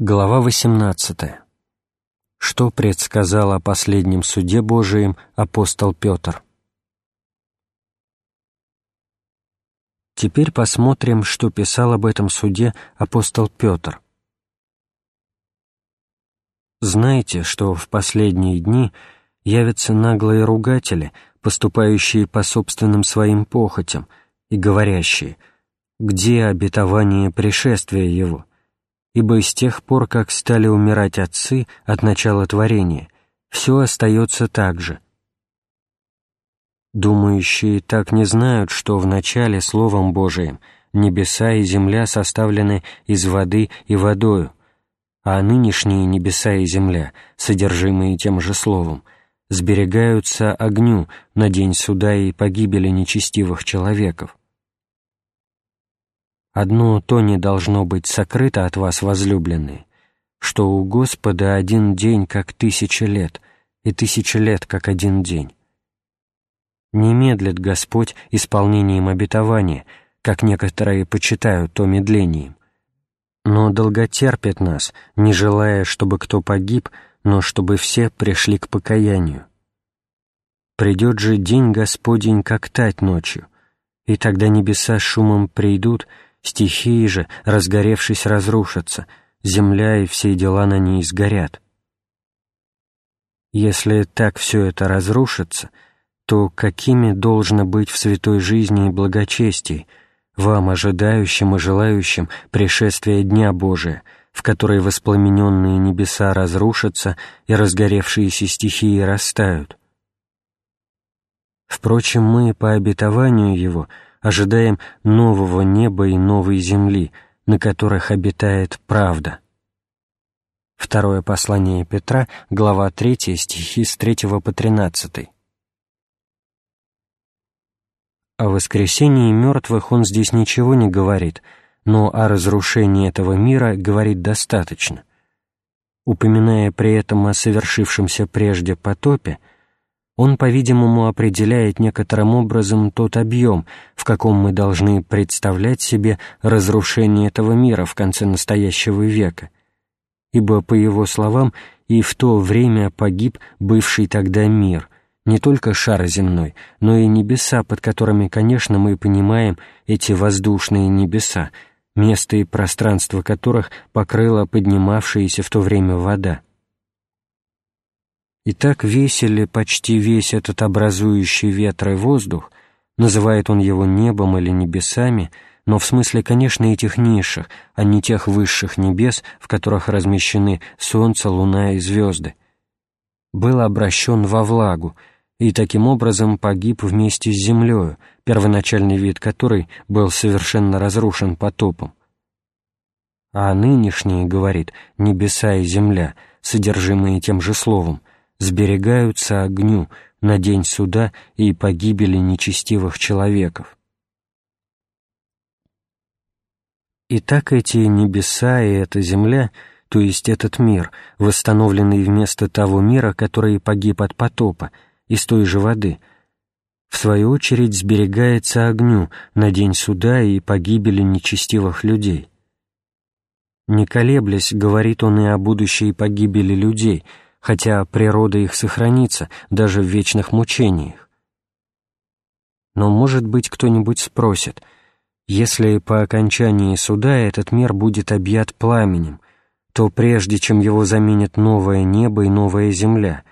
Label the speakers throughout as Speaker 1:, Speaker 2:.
Speaker 1: Глава 18. Что предсказал о последнем суде Божием апостол Петр? Теперь посмотрим, что писал об этом суде апостол Петр. Знаете, что в последние дни явятся наглые ругатели, поступающие по собственным своим похотям, и говорящие, где обетование пришествия его – ибо с тех пор, как стали умирать отцы от начала творения, все остается так же. Думающие так не знают, что в начале Словом Божиим небеса и земля составлены из воды и водою, а нынешние небеса и земля, содержимые тем же Словом, сберегаются огню на день суда и погибели нечестивых человеков. Одно то не должно быть сокрыто от вас, возлюбленные, что у Господа один день как тысяча лет, и тысяча лет как один день. Не медлит Господь исполнением обетования, как некоторые почитают то медлением, но долготерпит нас, не желая, чтобы кто погиб, но чтобы все пришли к покаянию. Придет же день Господень, как тать ночью, и тогда небеса шумом придут, Стихии же, разгоревшись, разрушатся, земля и все дела на ней сгорят. Если так все это разрушится, то какими должно быть в святой жизни и благочестии, вам, ожидающим и желающим пришествия Дня Божия, в которой воспламененные небеса разрушатся и разгоревшиеся стихии растают? Впрочем, мы по обетованию Его — ожидаем нового неба и новой земли, на которых обитает правда. Второе послание Петра, глава 3, стихи с 3 по 13. О воскресении мертвых он здесь ничего не говорит, но о разрушении этого мира говорит достаточно. Упоминая при этом о совершившемся прежде потопе, он, по-видимому, определяет некоторым образом тот объем, в каком мы должны представлять себе разрушение этого мира в конце настоящего века, ибо, по его словам, и в то время погиб бывший тогда мир, не только шар земной, но и небеса, под которыми, конечно, мы понимаем эти воздушные небеса, место и пространство которых покрыла поднимавшаяся в то время вода. И так весели почти весь этот образующий ветры воздух, называет он его небом или небесами, но в смысле, конечно, этих низших, а не тех высших небес, в которых размещены солнце, луна и звезды, был обращен во влагу, и таким образом погиб вместе с землею, первоначальный вид которой был совершенно разрушен потопом. А нынешние, говорит, небеса и земля, содержимые тем же словом, сберегаются огню на день суда и погибели нечестивых человеков. Итак, эти небеса и эта земля, то есть этот мир, восстановленный вместо того мира, который погиб от потопа, из той же воды, в свою очередь сберегается огню на день суда и погибели нечестивых людей. Не колеблясь, говорит он и о будущей погибели людей — хотя природа их сохранится даже в вечных мучениях. Но, может быть, кто-нибудь спросит, если по окончании суда этот мир будет объят пламенем, то прежде чем его заменит новое небо и новая земля,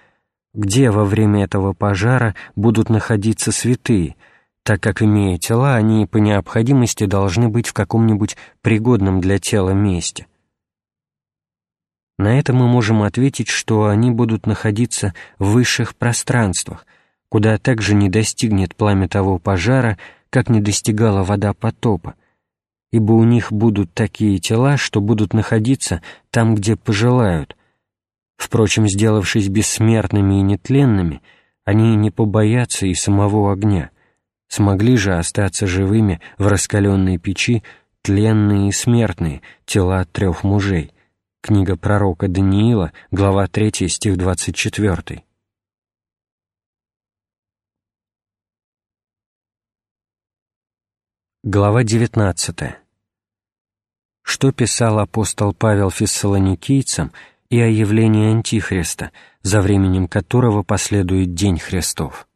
Speaker 1: где во время этого пожара будут находиться святые, так как, имея тела, они по необходимости должны быть в каком-нибудь пригодном для тела месте. На это мы можем ответить, что они будут находиться в высших пространствах, куда также не достигнет пламя того пожара, как не достигала вода потопа, ибо у них будут такие тела, что будут находиться там, где пожелают. Впрочем, сделавшись бессмертными и нетленными, они не побоятся и самого огня, смогли же остаться живыми в раскаленной печи тленные и смертные тела трех мужей — Книга пророка Даниила, глава 3, стих 24. Глава 19. что писал апостол Павел фессалоникийцам и о явлении Антихриста, за временем которого последует День Христов.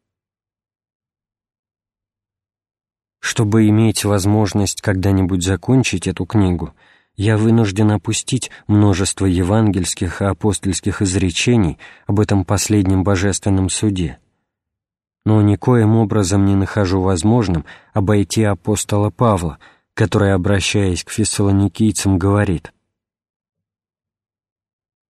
Speaker 1: Чтобы иметь возможность когда-нибудь закончить эту книгу, я вынужден опустить множество евангельских и апостольских изречений об этом последнем божественном суде. Но никоим образом не нахожу возможным обойти апостола Павла, который, обращаясь к фессалоникийцам, говорит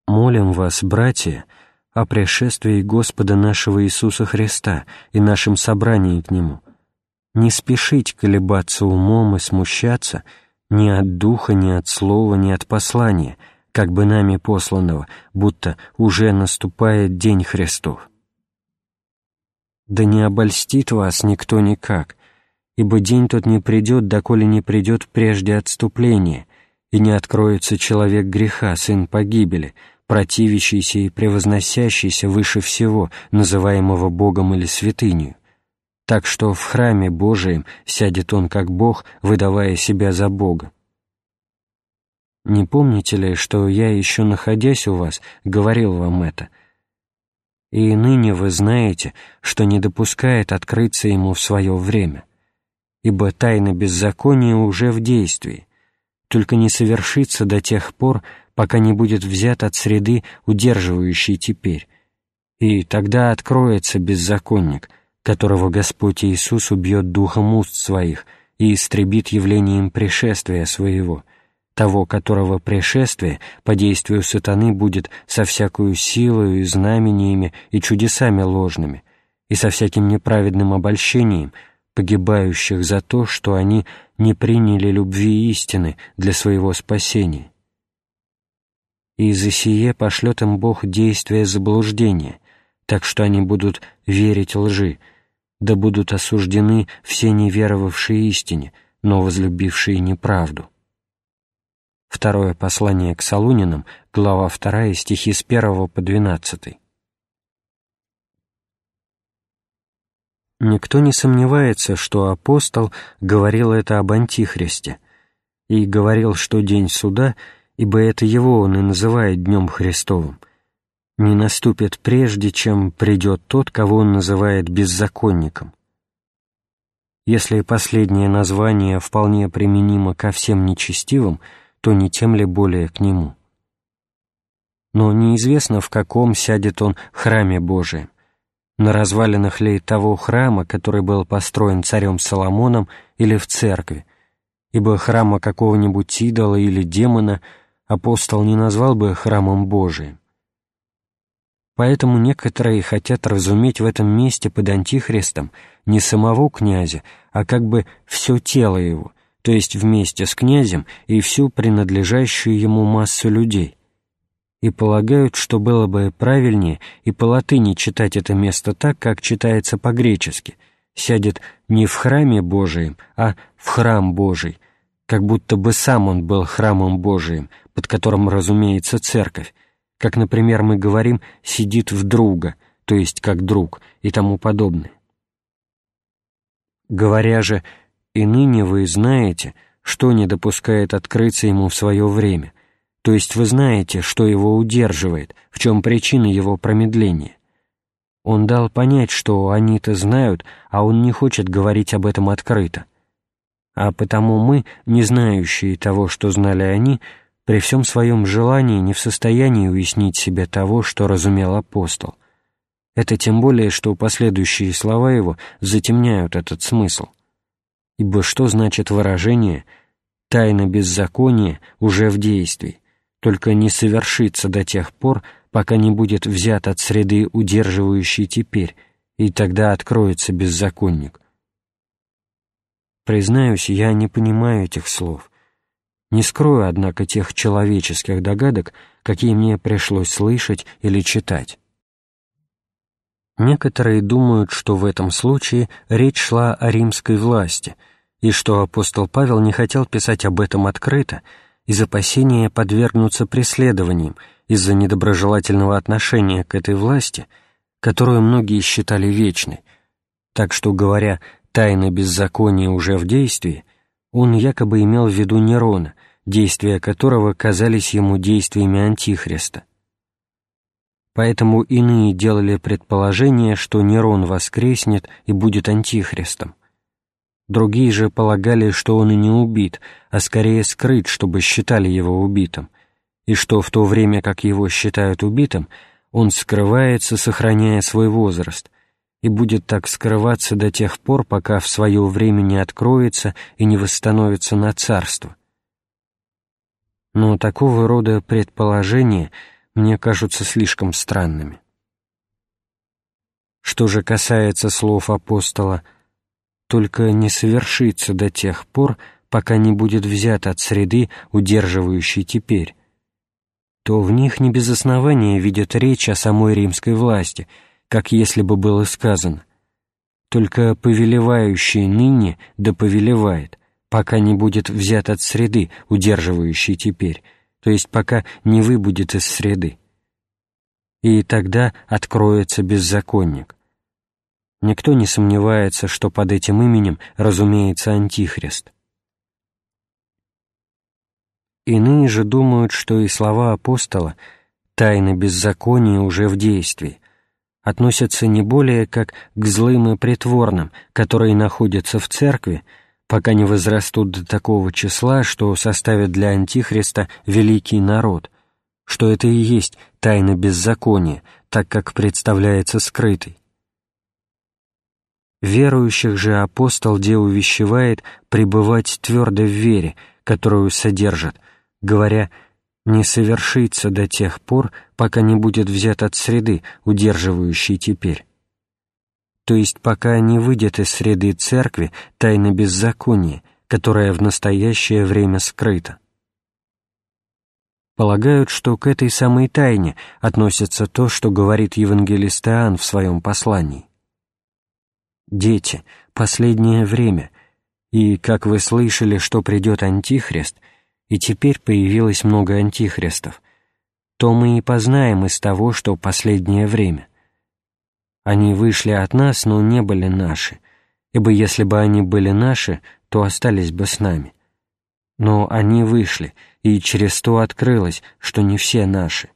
Speaker 1: «Молим вас, братья, о пришествии Господа нашего Иисуса Христа и нашем собрании к Нему. Не спешить колебаться умом и смущаться — ни от духа, ни от слова, ни от послания, как бы нами посланного, будто уже наступает День Христов. Да не обольстит вас никто никак, ибо день тот не придет, доколе не придет прежде отступления, и не откроется человек греха, сын погибели, противящийся и превозносящийся выше всего, называемого Богом или святынью, так что в храме Божием сядет он как Бог, выдавая себя за Бога. Не помните ли, что я, еще находясь у вас, говорил вам это? И ныне вы знаете, что не допускает открыться ему в свое время, ибо тайна беззакония уже в действии, только не совершится до тех пор, пока не будет взят от среды, удерживающей теперь, и тогда откроется беззаконник — которого Господь Иисус убьет духом уст своих и истребит явлением пришествия своего, того, которого пришествие по действию сатаны будет со всякою силою и знамениями и чудесами ложными, и со всяким неправедным обольщением, погибающих за то, что они не приняли любви истины для своего спасения. И за сие пошлет им Бог действие заблуждения, так что они будут верить лжи, да будут осуждены все неверовавшие истине, но возлюбившие неправду. Второе послание к Солунинам, глава 2, стихи с 1 по 12. Никто не сомневается, что апостол говорил это об Антихристе, и говорил, что день суда, ибо это его он и называет Днем Христовым, не наступит прежде, чем придет тот, кого он называет беззаконником. Если последнее название вполне применимо ко всем нечестивым, то не тем ли более к нему. Но неизвестно, в каком сядет он храме Божием, на развалинах ли того храма, который был построен царем Соломоном, или в церкви, ибо храма какого-нибудь идола или демона апостол не назвал бы храмом Божиим. Поэтому некоторые хотят разуметь в этом месте под Антихристом не самого князя, а как бы все тело его, то есть вместе с князем и всю принадлежащую ему массу людей. И полагают, что было бы правильнее и по латыни читать это место так, как читается по-гречески, сядет не в храме Божием, а в храм Божий, как будто бы сам он был храмом Божиим, под которым разумеется церковь, как, например, мы говорим «сидит в друга», то есть как друг и тому подобное. Говоря же «и ныне вы знаете», что не допускает открыться ему в свое время, то есть вы знаете, что его удерживает, в чем причина его промедления. Он дал понять, что они-то знают, а он не хочет говорить об этом открыто. А потому мы, не знающие того, что знали они, при всем своем желании не в состоянии уяснить себе того, что разумел апостол. Это тем более, что последующие слова его затемняют этот смысл. Ибо что значит выражение «тайна беззакония уже в действии», только не совершится до тех пор, пока не будет взят от среды, удерживающей теперь, и тогда откроется беззаконник. Признаюсь, я не понимаю этих слов — не скрою, однако, тех человеческих догадок, какие мне пришлось слышать или читать. Некоторые думают, что в этом случае речь шла о римской власти, и что апостол Павел не хотел писать об этом открыто из опасения подвергнуться преследованиям из-за недоброжелательного отношения к этой власти, которую многие считали вечной, так что, говоря «тайна беззакония уже в действии», он якобы имел в виду Нерона, действия которого казались ему действиями Антихриста. Поэтому иные делали предположение, что Нерон воскреснет и будет Антихристом. Другие же полагали, что он и не убит, а скорее скрыт, чтобы считали его убитым, и что в то время, как его считают убитым, он скрывается, сохраняя свой возраст, и будет так скрываться до тех пор, пока в свое время не откроется и не восстановится на царство. Но такого рода предположения — мне кажутся слишком странными. Что же касается слов апостола «только не совершится до тех пор, пока не будет взят от среды, удерживающей теперь», то в них не без основания видят речь о самой римской власти, как если бы было сказано «только повелевающий ныне да повелевает», пока не будет взят от среды, удерживающей теперь, то есть пока не выбудет из среды. И тогда откроется беззаконник. Никто не сомневается, что под этим именем разумеется Антихрист. Иные же думают, что и слова апостола «тайны беззакония уже в действии» относятся не более как к злым и притворным, которые находятся в церкви, пока не возрастут до такого числа, что составят для Антихриста великий народ, что это и есть тайна беззакония, так как представляется скрытой. Верующих же апостол де увещевает пребывать твердо в вере, которую содержат, говоря «не совершится до тех пор, пока не будет взят от среды, удерживающей теперь» то есть пока не выйдет из среды церкви тайна беззакония, которая в настоящее время скрыта. Полагают, что к этой самой тайне относится то, что говорит евангелист Иоанн в своем послании. «Дети, последнее время, и, как вы слышали, что придет Антихрист, и теперь появилось много антихристов, то мы и познаем из того, что последнее время» Они вышли от нас, но не были наши, ибо если бы они были наши, то остались бы с нами. Но они вышли, и через то открылось, что не все наши.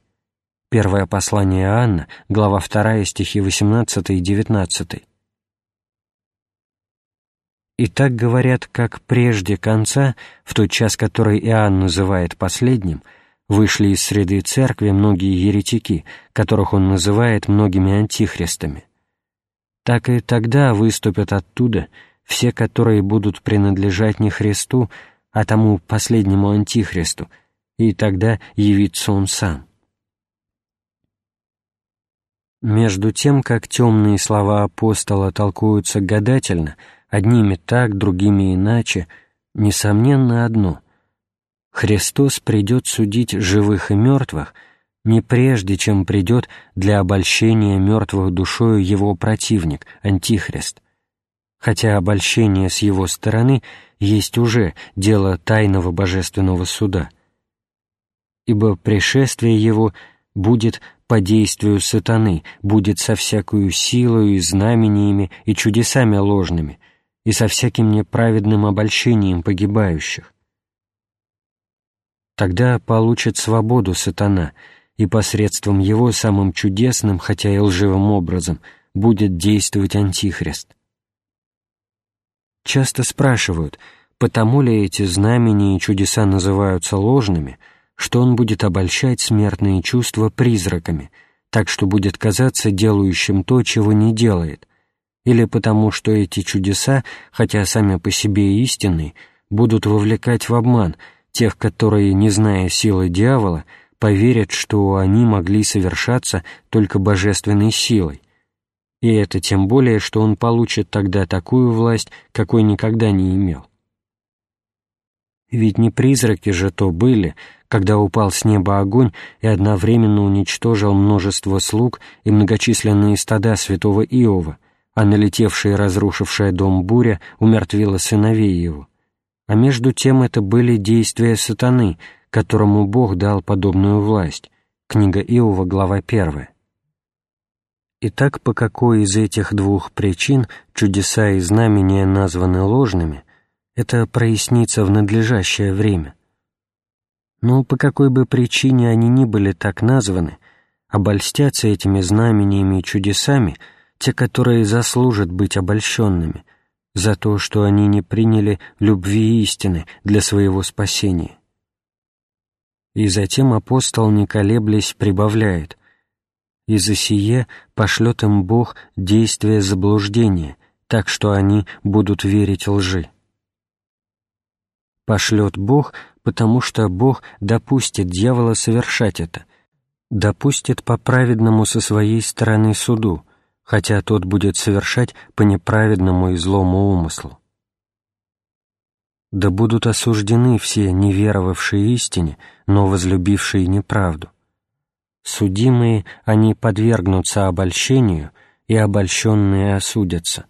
Speaker 1: Первое послание Иоанна, глава 2, стихи 18 и 19. И так говорят, как прежде конца, в тот час, который Иоанн называет последним, вышли из среды церкви многие еретики, которых он называет многими антихристами. Так и тогда выступят оттуда все, которые будут принадлежать не Христу, а тому последнему антихристу, и тогда явится он сам. Между тем, как темные слова апостола толкуются гадательно, одними так, другими иначе, несомненно одно — Христос придет судить живых и мертвых не прежде, чем придет для обольщения мертвых душою его противник, Антихрист, хотя обольщение с его стороны есть уже дело тайного божественного суда. Ибо пришествие его будет по действию сатаны, будет со всякою силою и знамениями и чудесами ложными, и со всяким неправедным обольщением погибающих Тогда получит свободу сатана, и посредством его самым чудесным, хотя и лживым образом, будет действовать Антихрист. Часто спрашивают, потому ли эти знамения и чудеса называются ложными, что он будет обольщать смертные чувства призраками, так что будет казаться делающим то, чего не делает, или потому что эти чудеса, хотя сами по себе истинны, будут вовлекать в обман – тех, которые, не зная силы дьявола, поверят, что они могли совершаться только божественной силой. И это тем более, что он получит тогда такую власть, какой никогда не имел. Ведь не призраки же то были, когда упал с неба огонь и одновременно уничтожил множество слуг и многочисленные стада святого Иова, а налетевшая и разрушившая дом буря умертвила сыновей его а между тем это были действия сатаны, которому Бог дал подобную власть. Книга Иова, глава 1. Итак, по какой из этих двух причин чудеса и знамения названы ложными, это прояснится в надлежащее время. Но по какой бы причине они ни были так названы, обольстятся этими знамениями и чудесами те, которые заслужат быть обольщенными, за то, что они не приняли любви истины для своего спасения. И затем апостол, не колеблясь, прибавляет «И за сие пошлет им Бог действие заблуждения, так что они будут верить лжи». Пошлет Бог, потому что Бог допустит дьявола совершать это, допустит по праведному со своей стороны суду, хотя тот будет совершать по неправедному и злому умыслу. Да будут осуждены все неверовавшие истине, но возлюбившие неправду. Судимые они подвергнутся обольщению, и обольщенные осудятся.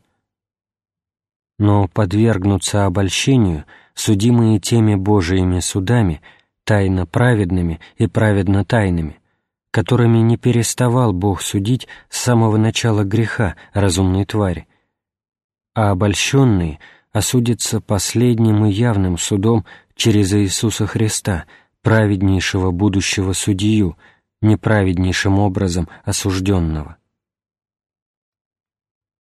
Speaker 1: Но подвергнутся обольщению судимые теми Божиими судами, тайно праведными и праведно тайными, которыми не переставал Бог судить с самого начала греха разумной твари, а обольщенные осудятся последним и явным судом через Иисуса Христа, праведнейшего будущего судью, неправеднейшим образом осужденного.